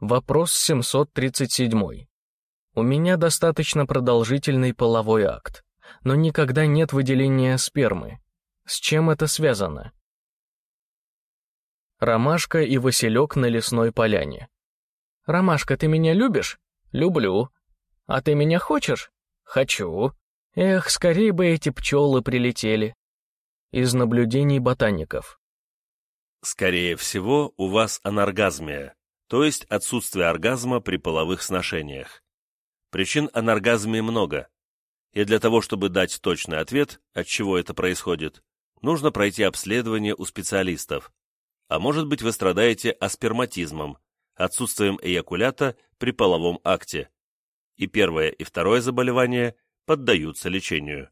Вопрос 737. У меня достаточно продолжительный половой акт, но никогда нет выделения спермы. С чем это связано? Ромашка и Василек на лесной поляне. «Ромашка, ты меня любишь?» «Люблю». «А ты меня хочешь?» «Хочу». Эх, скорее бы эти пчелы прилетели. Из наблюдений ботаников. Скорее всего, у вас анаргазмия, то есть отсутствие оргазма при половых сношениях. Причин анаргазмии много, и для того, чтобы дать точный ответ, от чего это происходит, нужно пройти обследование у специалистов. А может быть, вы страдаете асперматизмом, отсутствием эякулята при половом акте. И первое, и второе заболевание поддаются лечению.